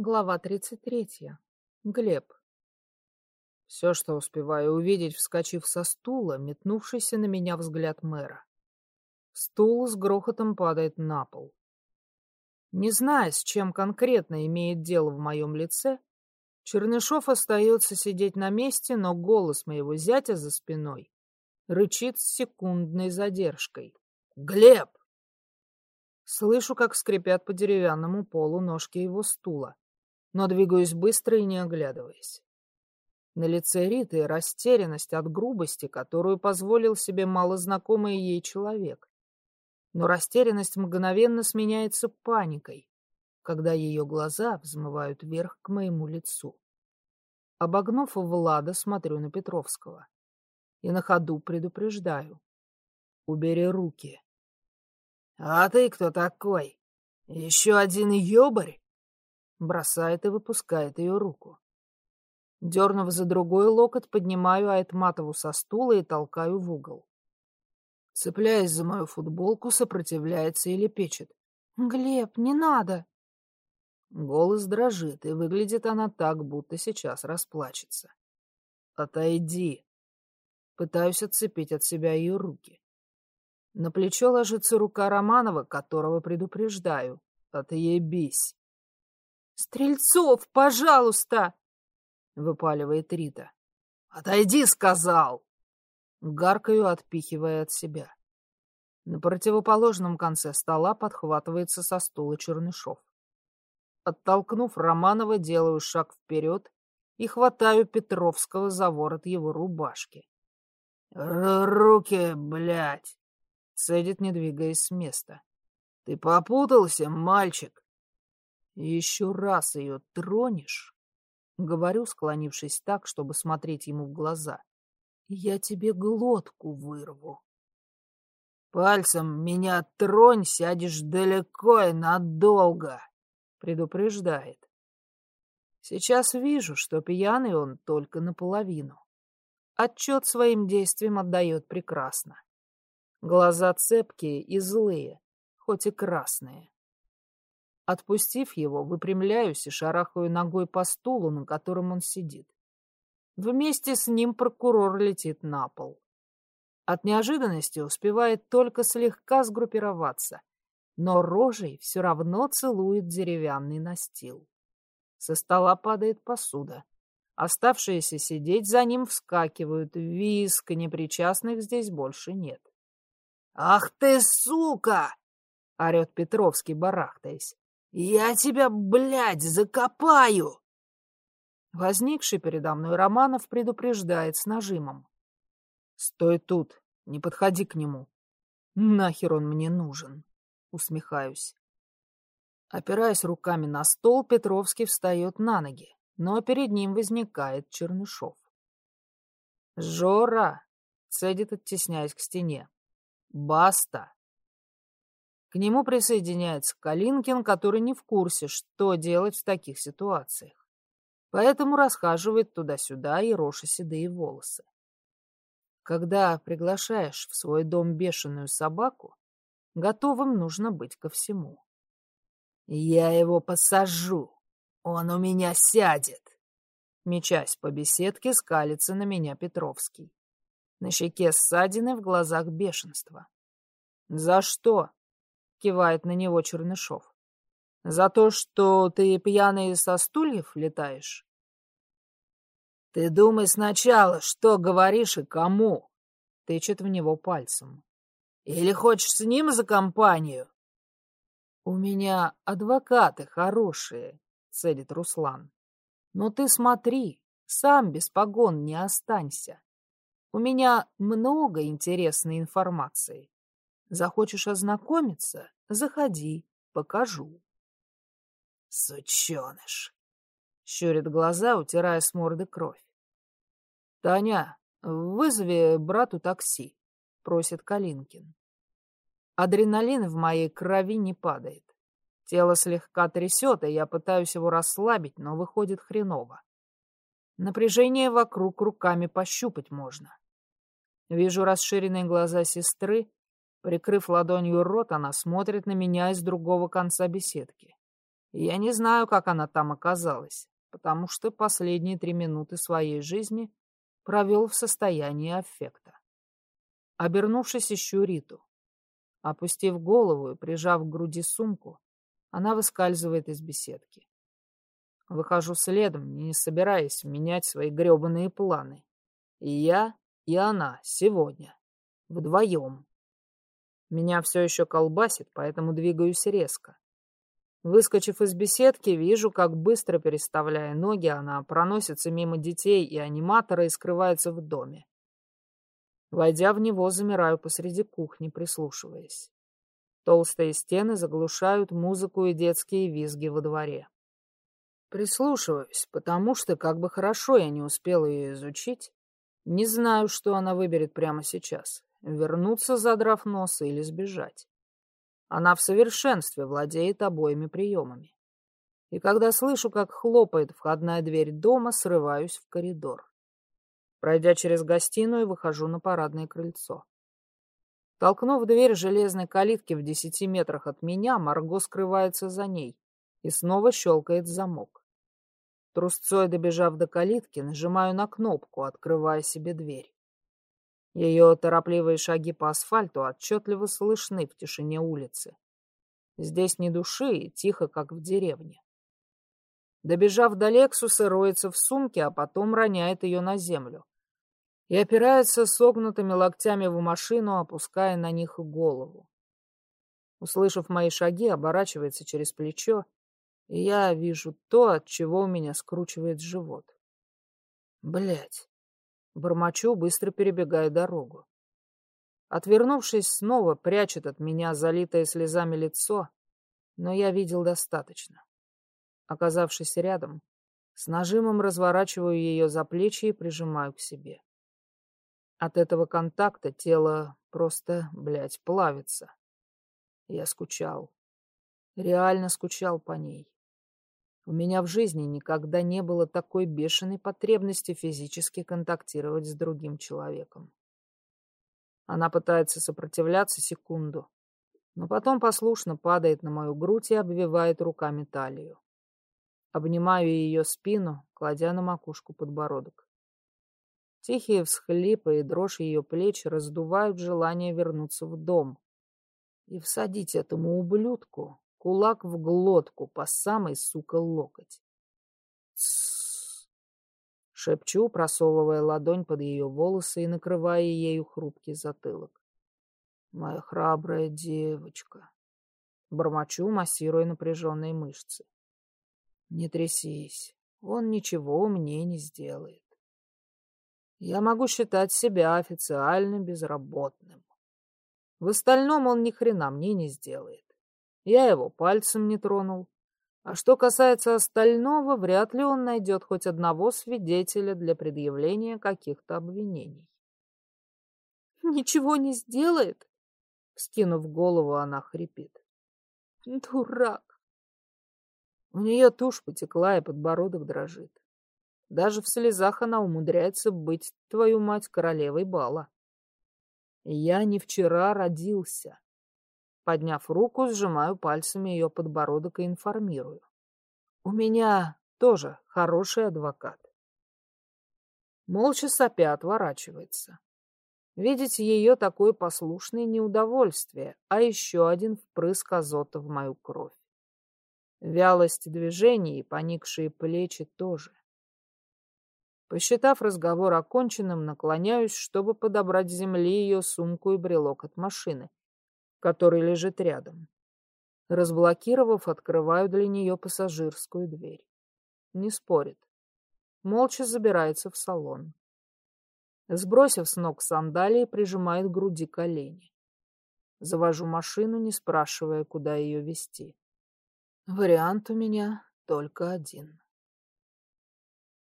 Глава 33. Глеб. Все, что успеваю увидеть, вскочив со стула, метнувшийся на меня взгляд мэра. Стул с грохотом падает на пол. Не зная, с чем конкретно имеет дело в моем лице, Чернышов остается сидеть на месте, но голос моего зятя за спиной рычит с секундной задержкой. «Глеб!» Слышу, как скрипят по деревянному полу ножки его стула но двигаюсь быстро и не оглядываясь. На лице Риты растерянность от грубости, которую позволил себе малознакомый ей человек. Но растерянность мгновенно сменяется паникой, когда ее глаза взмывают вверх к моему лицу. Обогнув Влада, смотрю на Петровского. И на ходу предупреждаю. Убери руки. — А ты кто такой? Еще один ёбарь? Бросает и выпускает ее руку. Дернув за другой локоть, поднимаю Айтматову со стула и толкаю в угол. Цепляясь за мою футболку, сопротивляется или печет. «Глеб, не надо!» Голос дрожит, и выглядит она так, будто сейчас расплачется. «Отойди!» Пытаюсь отцепить от себя ее руки. На плечо ложится рука Романова, которого предупреждаю. «Отъебись!» «Стрельцов, пожалуйста!» — выпаливает Рита. «Отойди, сказал!» Гаркаю, отпихивая от себя. На противоположном конце стола подхватывается со стула Чернышов. Оттолкнув Романова, делаю шаг вперед и хватаю Петровского за ворот его рубашки. «Руки, блядь!» — цедит, не двигаясь с места. «Ты попутался, мальчик?» Еще раз ее тронешь, говорю, склонившись так, чтобы смотреть ему в глаза, я тебе глотку вырву. Пальцем меня тронь, сядешь далеко и надолго, предупреждает. Сейчас вижу, что пьяный он только наполовину. Отчет своим действиям отдает прекрасно. Глаза цепкие и злые, хоть и красные. Отпустив его, выпрямляюсь и шарахаю ногой по стулу, на котором он сидит. Вместе с ним прокурор летит на пол. От неожиданности успевает только слегка сгруппироваться, но рожей все равно целует деревянный настил. Со стола падает посуда. Оставшиеся сидеть за ним вскакивают. Виск, непричастных здесь больше нет. «Ах ты, сука!» — орет Петровский, барахтаясь. «Я тебя, блядь, закопаю!» Возникший передо мной Романов предупреждает с нажимом. «Стой тут, не подходи к нему. Нахер он мне нужен?» Усмехаюсь. Опираясь руками на стол, Петровский встает на ноги, но перед ним возникает Чернышов. «Жора!» — цедит, оттесняясь к стене. «Баста!» К нему присоединяется Калинкин, который не в курсе, что делать в таких ситуациях. Поэтому расхаживает туда-сюда и роша седые волосы. Когда приглашаешь в свой дом бешеную собаку, готовым нужно быть ко всему. «Я его посажу, он у меня сядет!» Мечась по беседке, скалится на меня Петровский. На щеке ссадины, в глазах бешенства. «За что?» — кивает на него Чернышов. «За то, что ты пьяный со стульев летаешь?» «Ты думай сначала, что говоришь и кому?» — тычет в него пальцем. «Или хочешь с ним за компанию?» «У меня адвокаты хорошие», — цедит Руслан. «Но ты смотри, сам без погон не останься. У меня много интересной информации. Захочешь ознакомиться? Заходи, покажу. Сученыш! Щурит глаза, утирая с морды кровь. Таня, вызови брату такси, просит Калинкин. Адреналин в моей крови не падает. Тело слегка трясет, и я пытаюсь его расслабить, но выходит хреново. Напряжение вокруг руками пощупать можно. Вижу расширенные глаза сестры, Прикрыв ладонью рот, она смотрит на меня из другого конца беседки. я не знаю, как она там оказалась, потому что последние три минуты своей жизни провел в состоянии аффекта. Обернувшись, ищу Риту. Опустив голову и прижав к груди сумку, она выскальзывает из беседки. Выхожу следом, не собираясь менять свои гребаные планы. И я, и она сегодня. Вдвоем. Меня все еще колбасит, поэтому двигаюсь резко. Выскочив из беседки, вижу, как быстро переставляя ноги, она проносится мимо детей и аниматора и скрывается в доме. Войдя в него, замираю посреди кухни, прислушиваясь. Толстые стены заглушают музыку и детские визги во дворе. Прислушиваюсь, потому что, как бы хорошо я не успел ее изучить, не знаю, что она выберет прямо сейчас — вернуться, задрав нос, или сбежать. Она в совершенстве владеет обоими приемами. И когда слышу, как хлопает входная дверь дома, срываюсь в коридор. Пройдя через гостиную, выхожу на парадное крыльцо. Толкнув дверь железной калитки в десяти метрах от меня, Марго скрывается за ней и снова щелкает замок. Трусцой добежав до калитки, нажимаю на кнопку, открывая себе дверь. Ее торопливые шаги по асфальту отчетливо слышны в тишине улицы. Здесь ни души и тихо, как в деревне. Добежав до Лексуса, роется в сумке, а потом роняет ее на землю. И опирается согнутыми локтями в машину, опуская на них голову. Услышав мои шаги, оборачивается через плечо и я вижу то, от чего у меня скручивает живот. Блять. Бормочу, быстро перебегая дорогу. Отвернувшись, снова прячет от меня залитое слезами лицо, но я видел достаточно. Оказавшись рядом, с нажимом разворачиваю ее за плечи и прижимаю к себе. От этого контакта тело просто, блядь, плавится. Я скучал. Реально скучал по ней. У меня в жизни никогда не было такой бешеной потребности физически контактировать с другим человеком. Она пытается сопротивляться секунду, но потом послушно падает на мою грудь и обвивает руками талию. Обнимаю ее спину, кладя на макушку подбородок. Тихие всхлипы и дрожь ее плеч раздувают желание вернуться в дом и всадить этому ублюдку Кулак в глотку по самой, сука, локоть. Шепчу, просовывая ладонь под ее волосы и накрывая ею хрупкий затылок. Моя храбрая девочка. Бормочу, массируя напряженные мышцы. Не трясись, он ничего мне не сделает. Я могу считать себя официально безработным. В остальном он ни хрена мне не сделает. Я его пальцем не тронул. А что касается остального, вряд ли он найдет хоть одного свидетеля для предъявления каких-то обвинений. «Ничего не сделает?» Скинув голову, она хрипит. «Дурак!» У нее тушь потекла, и подбородок дрожит. Даже в слезах она умудряется быть, твою мать, королевой бала. Я не вчера родился. Подняв руку, сжимаю пальцами ее подбородок и информирую. У меня тоже хороший адвокат. Молча сопя отворачивается. Видеть ее такой послушной неудовольствие, а еще один впрыск азота в мою кровь. Вялость движений и поникшие плечи тоже. Посчитав разговор оконченным, наклоняюсь, чтобы подобрать с земли ее сумку и брелок от машины, который лежит рядом. Разблокировав, открываю для нее пассажирскую дверь. Не спорит. Молча забирается в салон. Сбросив с ног сандалии, прижимает к груди колени. Завожу машину, не спрашивая, куда ее вести. Вариант у меня только один.